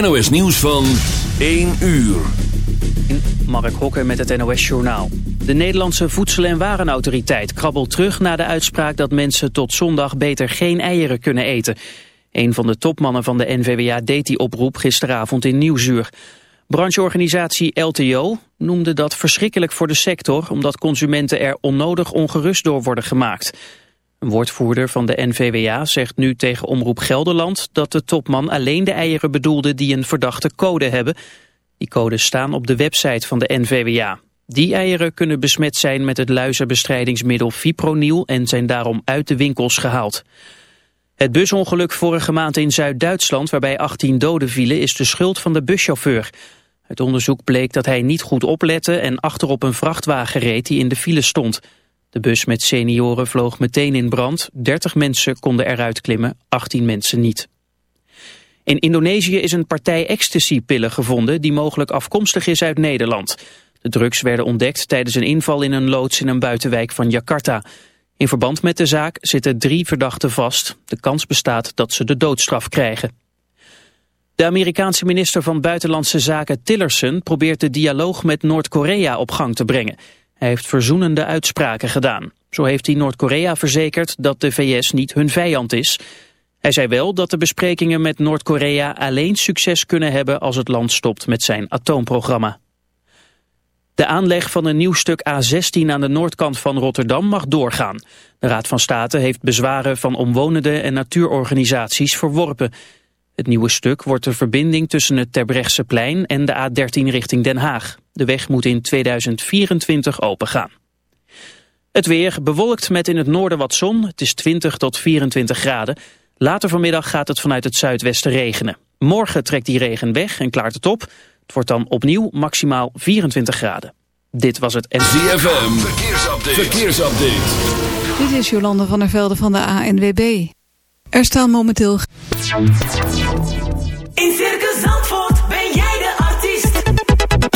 NOS nieuws van 1 uur. Mark Hokker met het NOS Journaal. De Nederlandse Voedsel- en Warenautoriteit krabbelt terug na de uitspraak dat mensen tot zondag beter geen eieren kunnen eten. Een van de topmannen van de NVWA deed die oproep gisteravond in Nieuwsuur. Brancheorganisatie LTO noemde dat verschrikkelijk voor de sector... omdat consumenten er onnodig ongerust door worden gemaakt. Een woordvoerder van de NVWA zegt nu tegen Omroep Gelderland... dat de topman alleen de eieren bedoelde die een verdachte code hebben. Die codes staan op de website van de NVWA. Die eieren kunnen besmet zijn met het luizenbestrijdingsmiddel fipronil... en zijn daarom uit de winkels gehaald. Het busongeluk vorige maand in Zuid-Duitsland... waarbij 18 doden vielen, is de schuld van de buschauffeur... Het onderzoek bleek dat hij niet goed oplette en achterop een vrachtwagen reed die in de file stond. De bus met senioren vloog meteen in brand. 30 mensen konden eruit klimmen, 18 mensen niet. In Indonesië is een partij ecstasypillen gevonden die mogelijk afkomstig is uit Nederland. De drugs werden ontdekt tijdens een inval in een loods in een buitenwijk van Jakarta. In verband met de zaak zitten drie verdachten vast. De kans bestaat dat ze de doodstraf krijgen. De Amerikaanse minister van Buitenlandse Zaken Tillerson probeert de dialoog met Noord-Korea op gang te brengen. Hij heeft verzoenende uitspraken gedaan. Zo heeft hij Noord-Korea verzekerd dat de VS niet hun vijand is. Hij zei wel dat de besprekingen met Noord-Korea alleen succes kunnen hebben als het land stopt met zijn atoomprogramma. De aanleg van een nieuw stuk A16 aan de noordkant van Rotterdam mag doorgaan. De Raad van State heeft bezwaren van omwonenden en natuurorganisaties verworpen. Het nieuwe stuk wordt de verbinding tussen het Terbrechtseplein en de A13 richting Den Haag. De weg moet in 2024 opengaan. Het weer bewolkt met in het noorden wat zon. Het is 20 tot 24 graden. Later vanmiddag gaat het vanuit het zuidwesten regenen. Morgen trekt die regen weg en klaart het op. Het wordt dan opnieuw maximaal 24 graden. Dit was het... ZFM, verkeersupdate. verkeersupdate. Dit is Jolande van der Velde van de ANWB. Er staan momenteel... In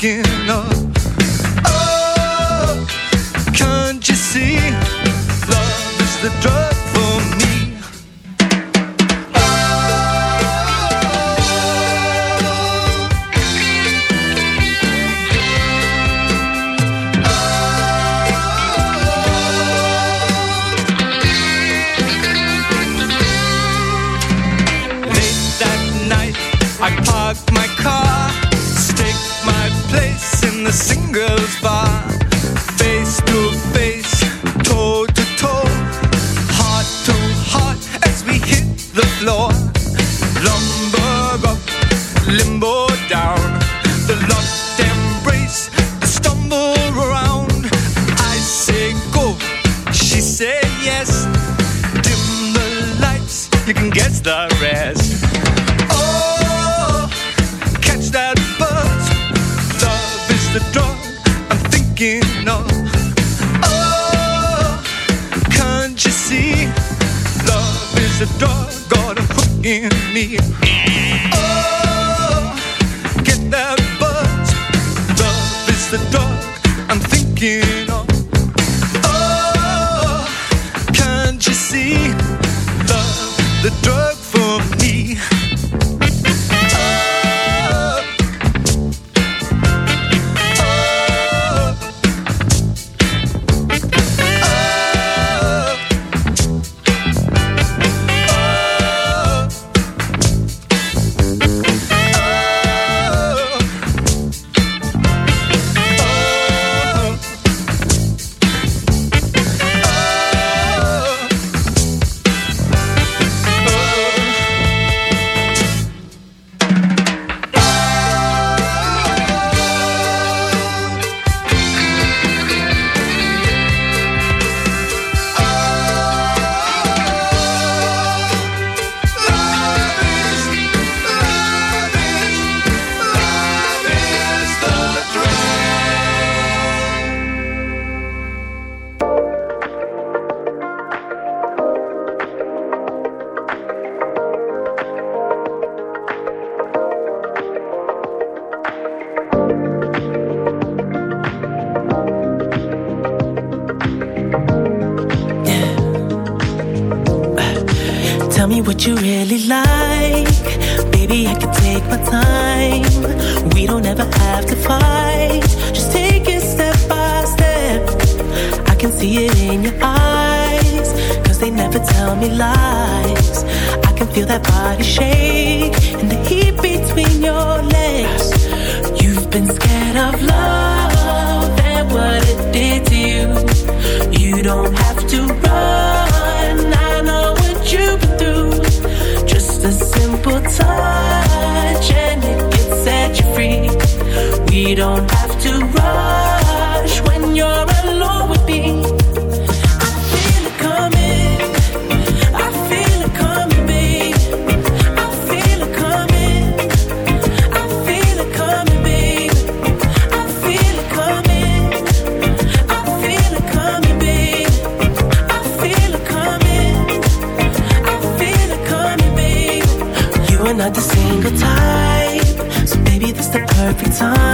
thinking of. Oh, can't you see? Love is the drug.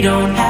don't have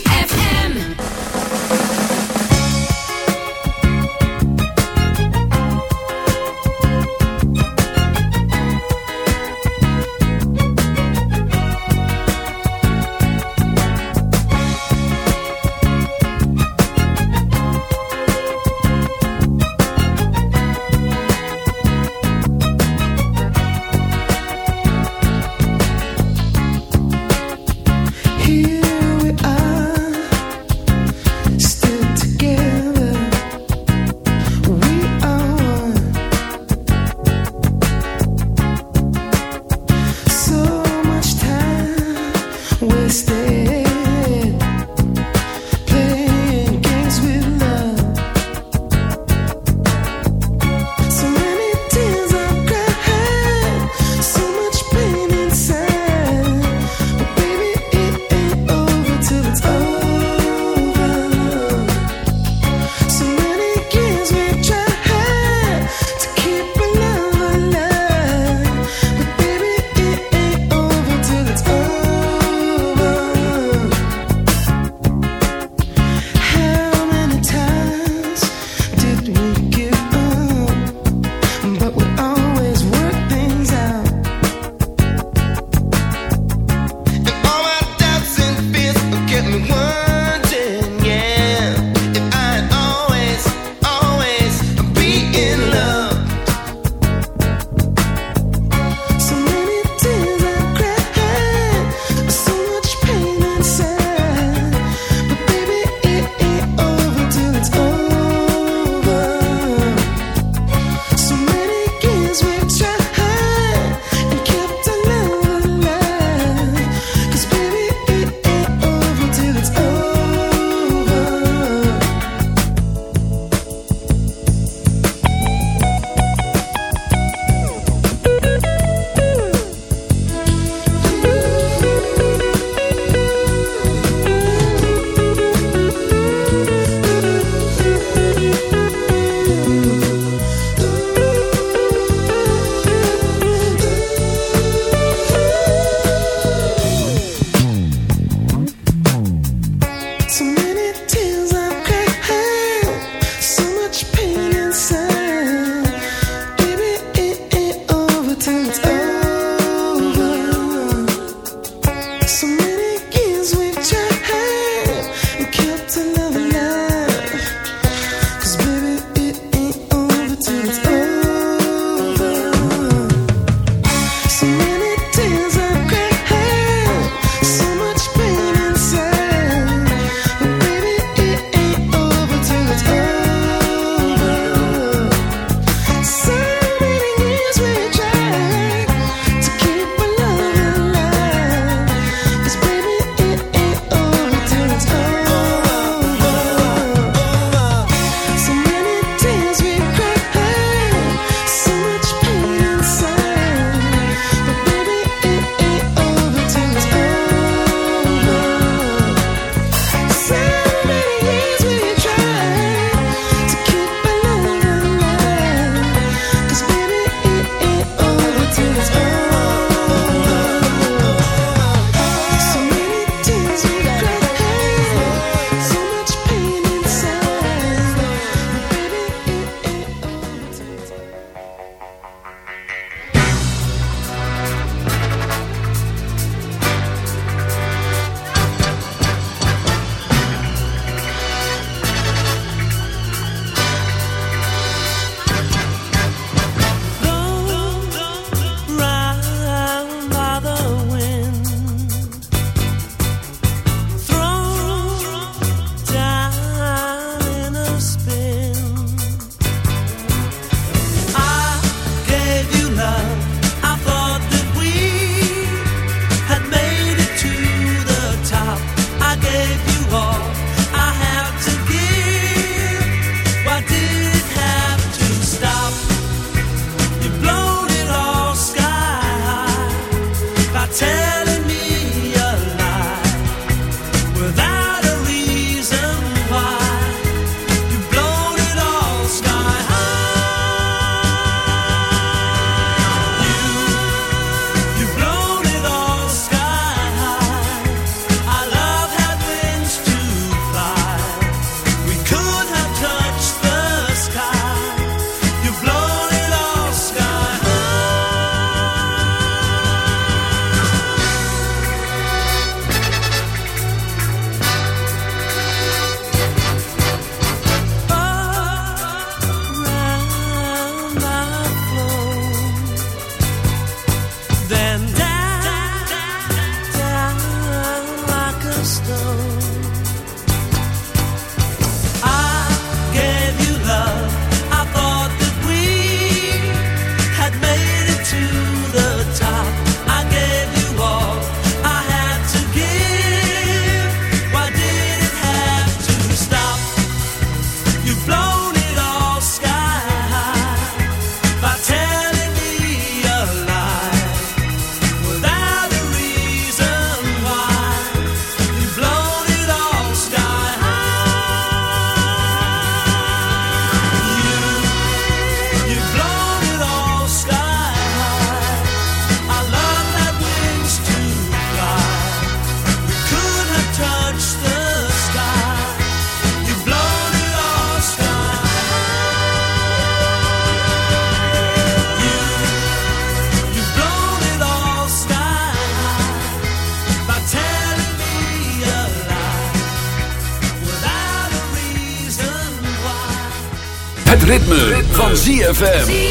ZFM.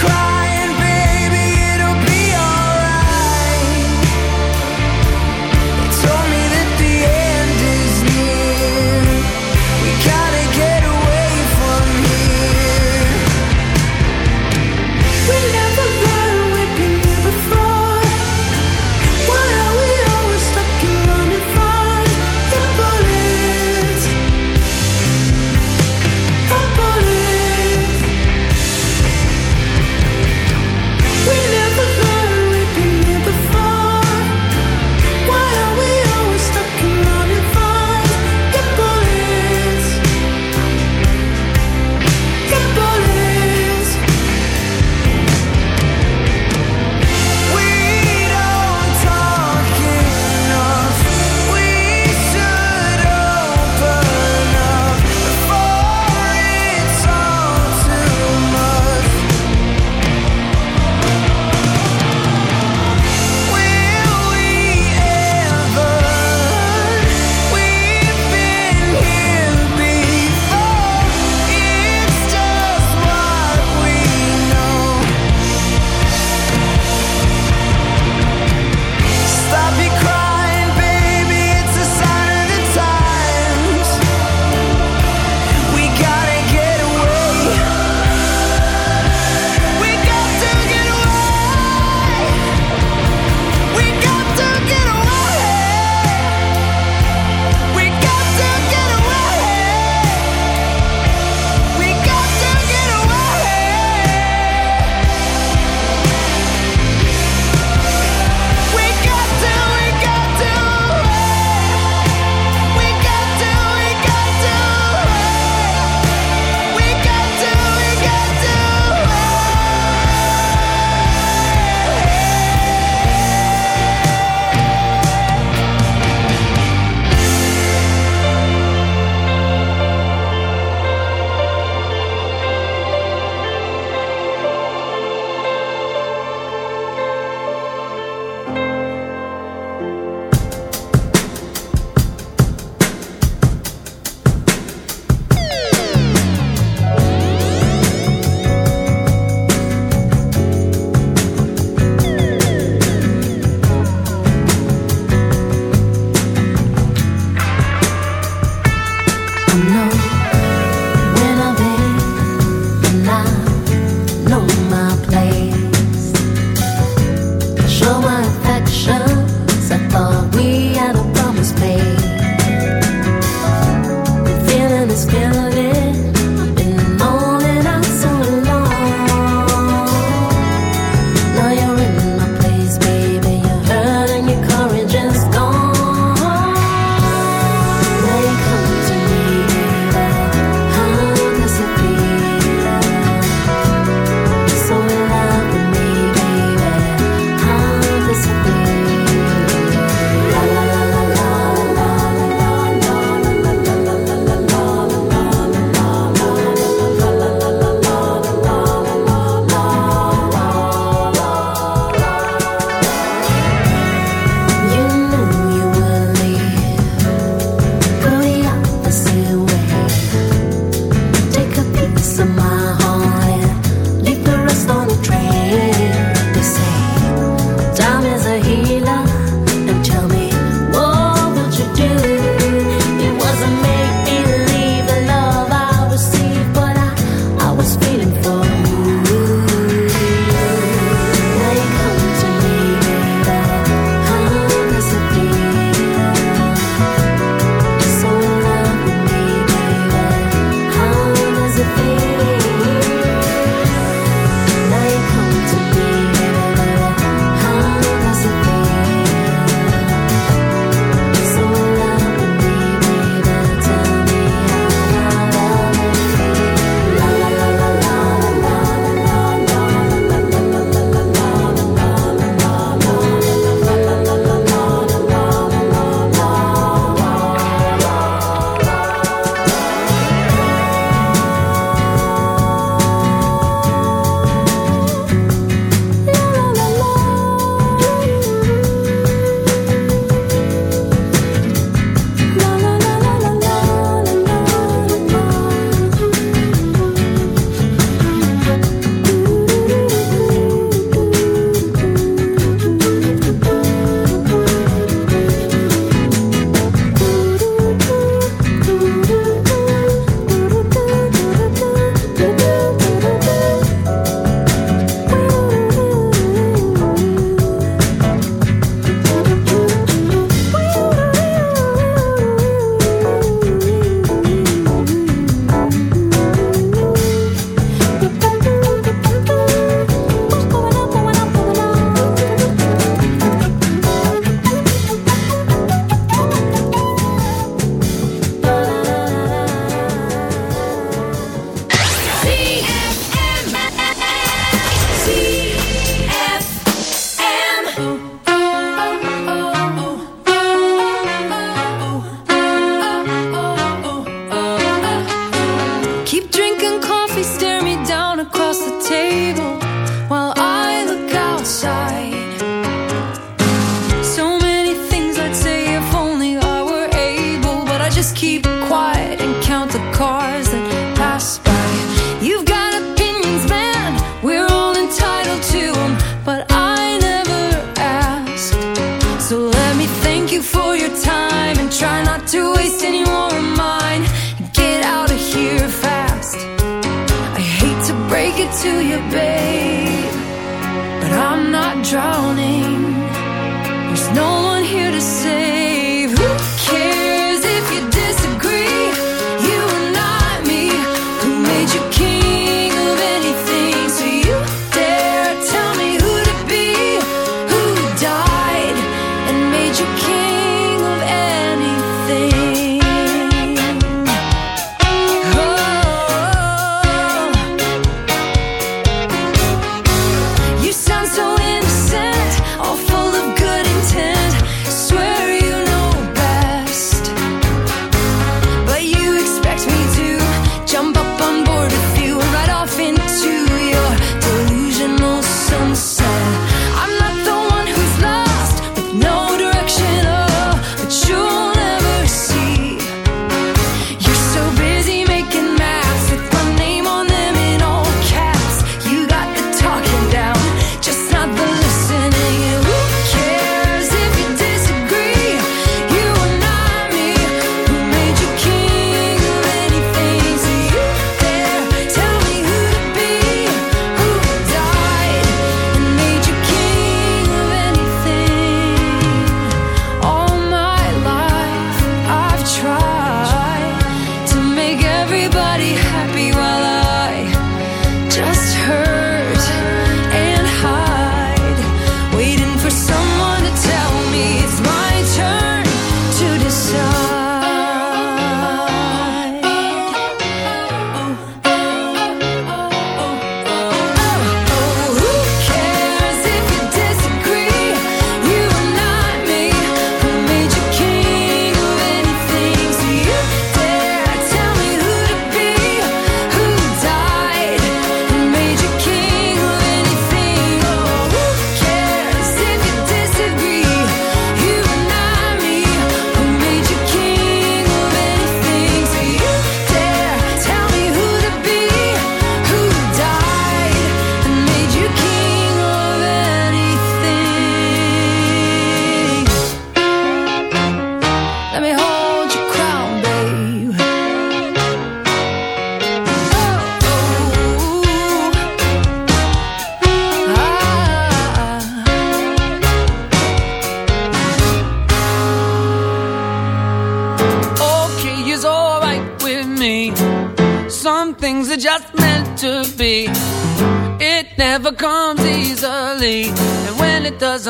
cry.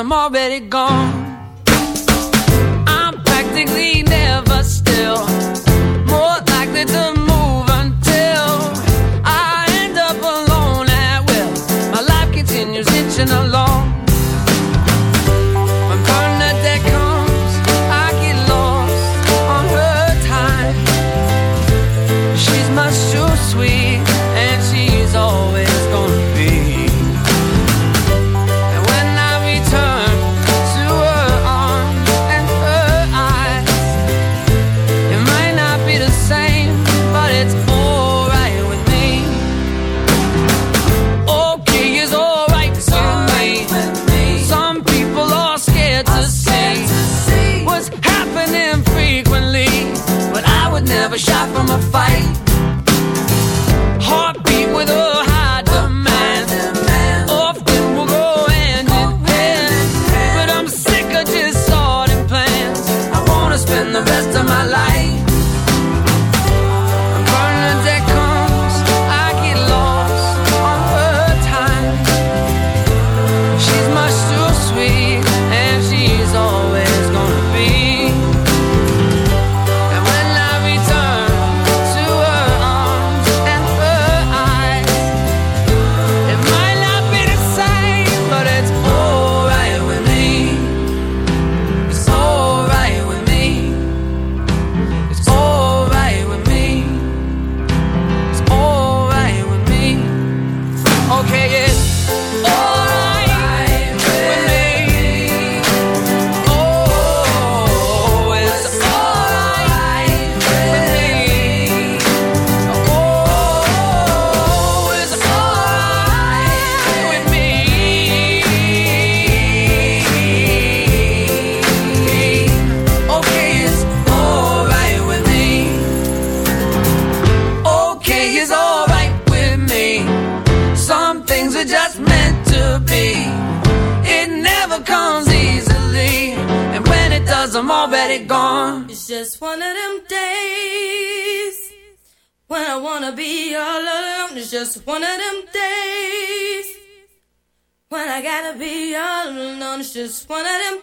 I'm already gone. got it gone. It's just one of them days when I wanna be all alone. It's just one of them days when I gotta be all alone. It's just one of them